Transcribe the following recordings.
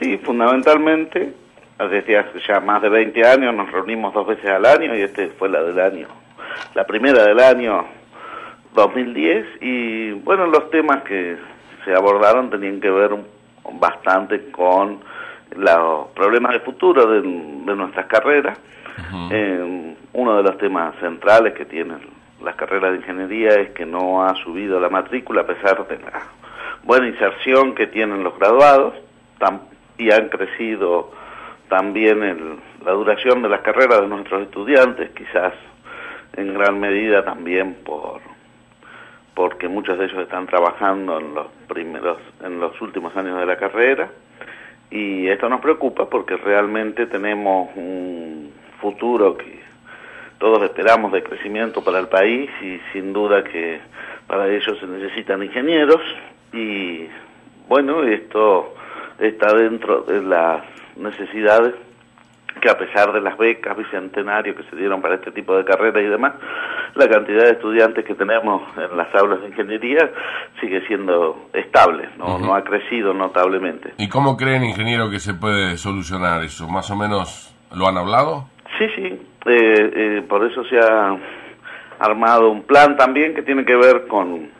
Sí, fundamentalmente, desde hace ya más de 20 años nos reunimos dos veces al año y este fue la del año, la primera del año 2010 y bueno, los temas que se abordaron tenían que ver bastante con los problemas de futuro de, nuestras carreras. Eh, uno de los temas centrales que tienen las carreras de ingeniería es que no ha subido la matrícula a pesar de la buena inserción que tienen los graduados y han crecido también el, la duración de las carreras de nuestros estudiantes, quizás en gran medida también por porque muchos de ellos están trabajando en los primeros en los últimos años de la carrera. Y esto nos preocupa porque realmente tenemos un futuro que todos esperamos de crecimiento para el país y sin duda que para ello se necesitan ingenieros. Y bueno, esto está dentro de las necesidades que a pesar de las becas bicentenario que se dieron para este tipo de carreras y demás, la cantidad de estudiantes que tenemos en las aulas de ingeniería sigue siendo estable, no, no ha crecido notablemente. ¿Y cómo creen, ingeniero, que se puede solucionar eso? ¿Más o menos lo han hablado? Sí, sí, eh, eh, por eso se ha armado un plan también que tiene que ver con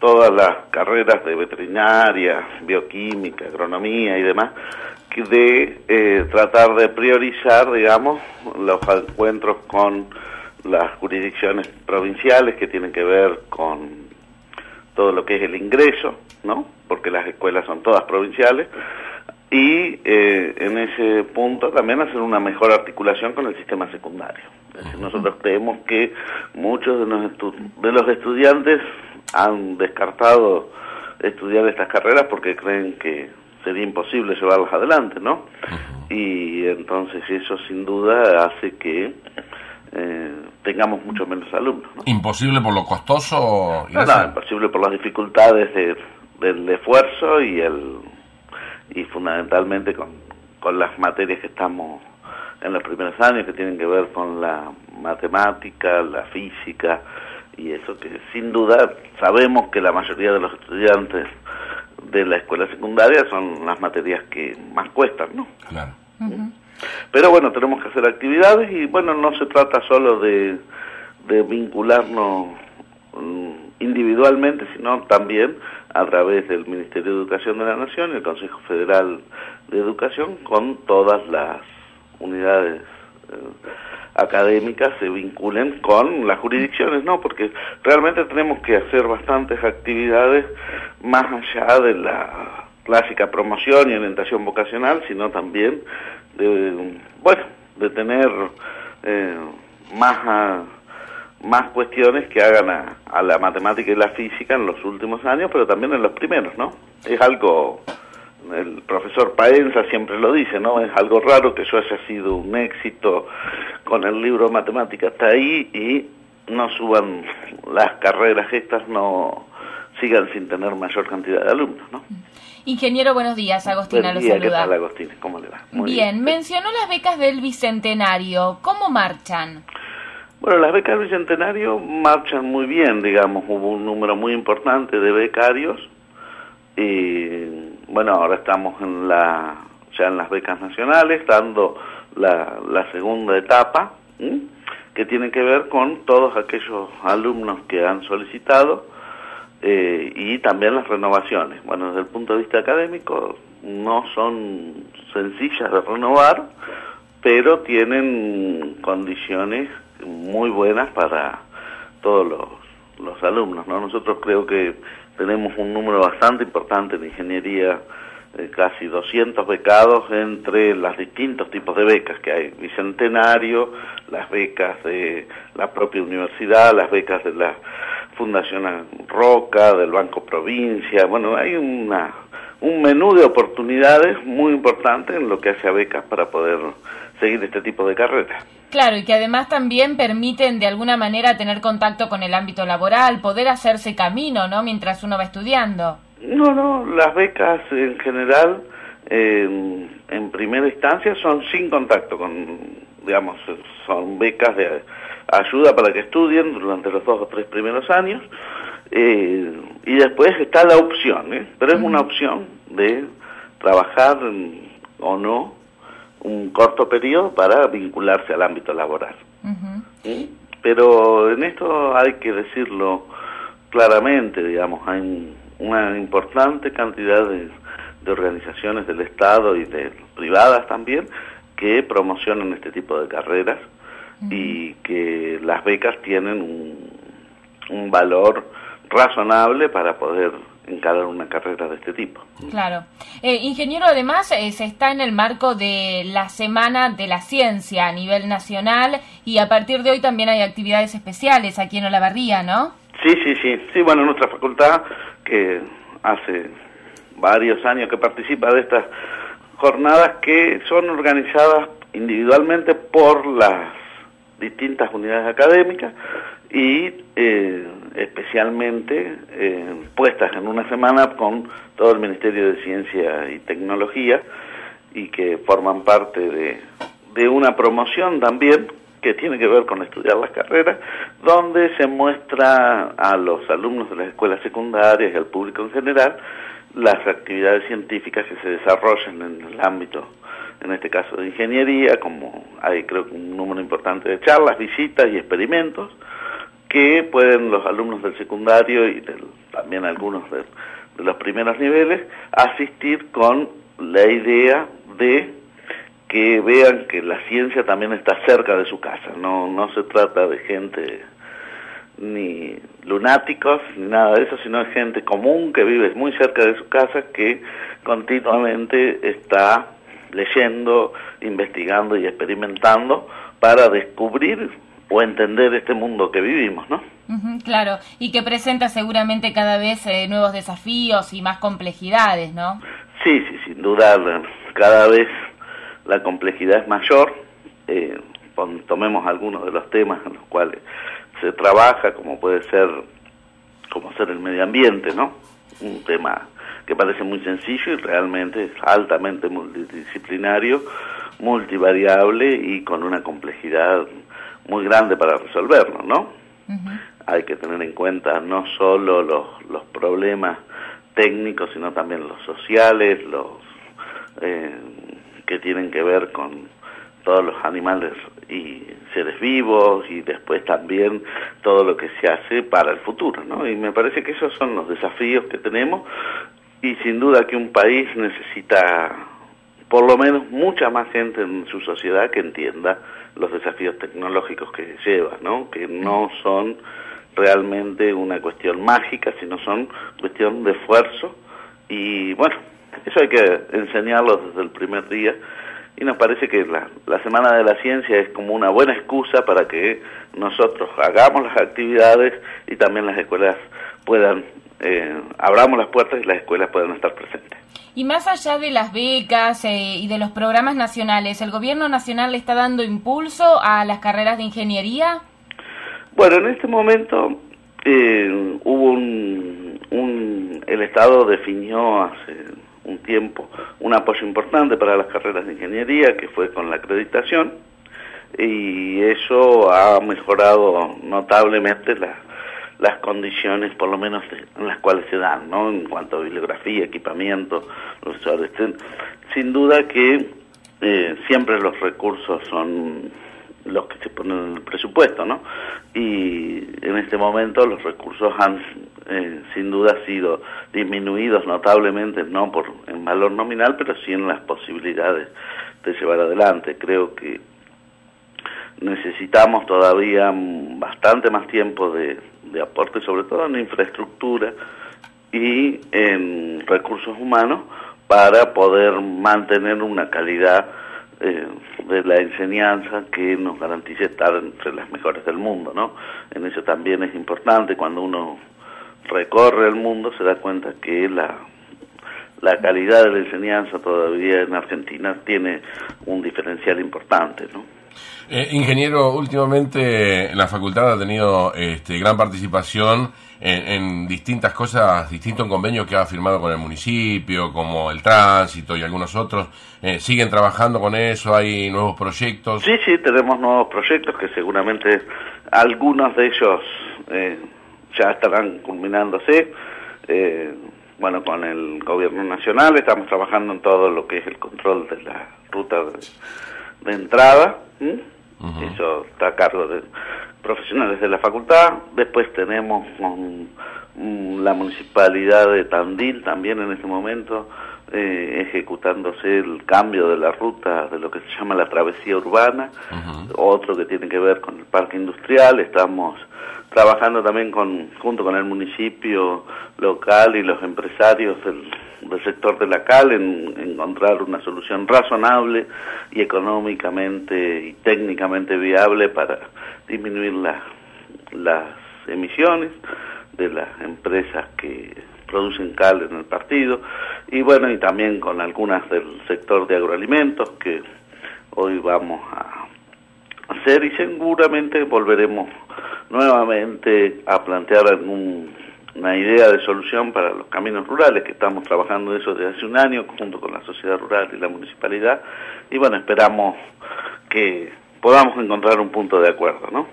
todas las carreras de veterinaria, bioquímica, agronomía y demás, de eh, tratar de priorizar, digamos, los encuentros con las jurisdicciones provinciales que tienen que ver con todo lo que es el ingreso, ¿no? Porque las escuelas son todas provinciales y eh, en ese punto también hacer una mejor articulación con el sistema secundario. nosotros creemos que muchos de los, de los estudiantes han descartado estudiar estas carreras porque creen que sería imposible llevarlas adelante, ¿no? Y entonces eso sin duda hace que eh, tengamos mucho menos alumnos. ¿no? ¿Imposible por lo costoso? No, no, imposible por las dificultades de, del esfuerzo y el y fundamentalmente con, con las materias que estamos en los primeros años que tienen que ver con la matemática, la física y eso que sin duda sabemos que la mayoría de los estudiantes de la escuela secundaria son las materias que más cuestan, ¿no? Claro. Pero bueno, tenemos que hacer actividades y bueno, no se trata solo de, de vincularnos mm, individualmente, sino también a través del Ministerio de Educación de la Nación y el Consejo Federal de Educación con todas las unidades académicas se vinculen con las jurisdicciones, ¿no? Porque realmente tenemos que hacer bastantes actividades más allá de la clásica promoción y orientación vocacional, sino también de, bueno, de tener eh, más más cuestiones que hagan a, a, la matemática y la física en los últimos años, pero también en los primeros, ¿no? Es algo el profesor Paenza siempre lo dice, ¿no? Es algo raro que eso haya sido un éxito con el libro de matemáticas hasta ahí y no suban las carreras estas, no sigan sin tener mayor cantidad de alumnos, ¿no? Ingeniero, buenos días. Agostina lo saluda. ¿Qué tal, Agostina? ¿Cómo le va? bien. mencionó las becas del Bicentenario. ¿Cómo marchan? Bueno, las becas del Bicentenario marchan muy bien, digamos. Hubo un número muy importante de becarios y bueno, ahora estamos en la, ya en las becas nacionales, dando la, la segunda etapa, que tiene que ver con todos aquellos alumnos que han solicitado eh, y también las renovaciones. Bueno, desde el punto de vista académico no son sencillas de renovar, pero tienen condiciones muy buenas para todos los, los alumnos. ¿no? Nosotros creo que tenemos un número bastante importante de ingeniería, eh, casi 200 becados entre los distintos tipos de becas que hay, bicentenario, las becas de la propia universidad, las becas de la Fundación Roca, del Banco Provincia, bueno, hay una, un menú de oportunidades muy importante en lo que hace a becas para poder seguir este tipo de carreras. Claro, y que además también permiten de alguna manera tener contacto con el ámbito laboral, poder hacerse camino, ¿no? Mientras uno va estudiando. No, no, las becas en general, en primera instancia, son sin contacto con, digamos, son becas de ayuda para que estudien durante los dos o tres primeros años, eh, y después está la opción, ¿eh? pero es una opción de trabajar o no un corto periodo para vincularse al ámbito laboral. Pero en esto hay que decirlo claramente, digamos, hay una importante cantidad de, organizaciones del Estado y de privadas también que promocionan este tipo de carreras y que las becas tienen un, un valor razonable para poder encarar una carrera de este tipo. Claro. Eh, ingeniero, además, eh, se está en el marco de la Semana de la Ciencia a nivel nacional y a partir de hoy también hay actividades especiales aquí en Olavarría, ¿no? Sí, sí, sí. Sí, bueno, nuestra facultad, que hace varios años que participa de estas jornadas que son organizadas individualmente por las distintas unidades académicas y eh, especialmente eh, puestas en una semana con todo el Ministerio de Ciencia y Tecnología y que forman parte de, de una promoción también que tiene que ver con estudiar las carreras, donde se muestra a los alumnos de las escuelas secundarias y al público en general las actividades científicas que se desarrollan en el ámbito en este caso de ingeniería, como hay creo que un número importante de charlas, visitas y experimentos, que pueden los alumnos del secundario y también algunos de, los primeros niveles asistir con la idea de que vean que la ciencia también está cerca de su casa, no, no se trata de gente ni lunáticos ni nada de eso, sino de gente común que vive muy cerca de su casa que continuamente está leyendo, investigando y experimentando para descubrir o entender este mundo que vivimos, ¿no? claro, y que presenta seguramente cada vez eh, nuevos desafíos y más complejidades, ¿no? Sí, sí, sin duda, cada vez la complejidad es mayor. Eh, tomemos algunos de los temas en los cuales se trabaja, como puede ser, como ser el medio ambiente, ¿no? Un tema que parece muy sencillo y realmente es altamente multidisciplinario, multivariable y con una complejidad muy grande para resolverlo, ¿no? Hay que tener en cuenta no solo los, los problemas técnicos, sino también los sociales, los eh, que tienen que ver con todos los animales y seres vivos y después también todo lo que se hace para el futuro, ¿no? Y me parece que esos son los desafíos que tenemos y sin duda que un país necesita por lo menos mucha más gente en su sociedad que entienda los desafíos tecnológicos que lleva, ¿no? Que no son realmente una cuestión mágica, sino son cuestión de esfuerzo y bueno, eso hay que enseñarlo desde el primer día y nos parece que la, la Semana de la Ciencia es como una buena excusa para que nosotros hagamos las actividades y también las escuelas puedan eh, abramos las puertas y las escuelas puedan estar presentes. Y más allá de las becas eh, y de los programas nacionales, ¿el gobierno nacional le está dando impulso a las carreras de ingeniería? Bueno, en este momento eh, hubo un, un, el Estado definió hace un tiempo un apoyo importante para las carreras de ingeniería, que fue con la acreditación, y eso ha mejorado notablemente la, las condiciones, por lo menos en las cuales se dan, ¿no? En cuanto a bibliografía, equipamiento, usuarios. Sin duda que eh, siempre los recursos son los que se ponen en el presupuesto, ¿no? Y en este momento los recursos han eh, sin duda sido disminuidos notablemente, no por en valor nominal, pero sí en las posibilidades de llevar adelante. Creo que necesitamos todavía bastante más tiempo de, de aporte, sobre todo en infraestructura y en recursos humanos, para poder mantener una calidad eh, de la enseñanza que nos garantice estar entre las mejores del mundo, ¿no? En eso también es importante cuando uno recorre el mundo se da cuenta que la la calidad de la enseñanza todavía en Argentina tiene un diferencial importante, ¿no? Eh, ingeniero, últimamente la facultad ha tenido este, gran participación en, distintas cosas, distintos convenios que ha firmado con el municipio, como el tránsito y algunos otros. Eh, ¿Siguen trabajando con eso? ¿Hay nuevos proyectos? Sí, sí, tenemos nuevos proyectos que seguramente algunos de ellos eh, ya estarán culminándose. bueno, con el gobierno nacional estamos trabajando en todo lo que es el control de la ruta de, entrada. Eso está a cargo de profesionales de la facultad. Después tenemos con la municipalidad de Tandil también en este momento eh, ejecutándose el cambio de la ruta de lo que se llama la travesía urbana, otro que tiene que ver con el parque industrial, estamos trabajando también con, junto con el municipio local y los empresarios del, sector de la CAL en, encontrar una solución razonable y económicamente y técnicamente viable para disminuir las emisiones de las empresas que producen cal en el partido. Y bueno y también con algunas del sector de agroalimentos que hoy vamos a hacer y seguramente volveremos nuevamente a plantear una idea de solución para los caminos rurales, que estamos trabajando eso desde hace un año junto con la sociedad rural y la municipalidad, y bueno, esperamos que podamos encontrar un punto de acuerdo, ¿no?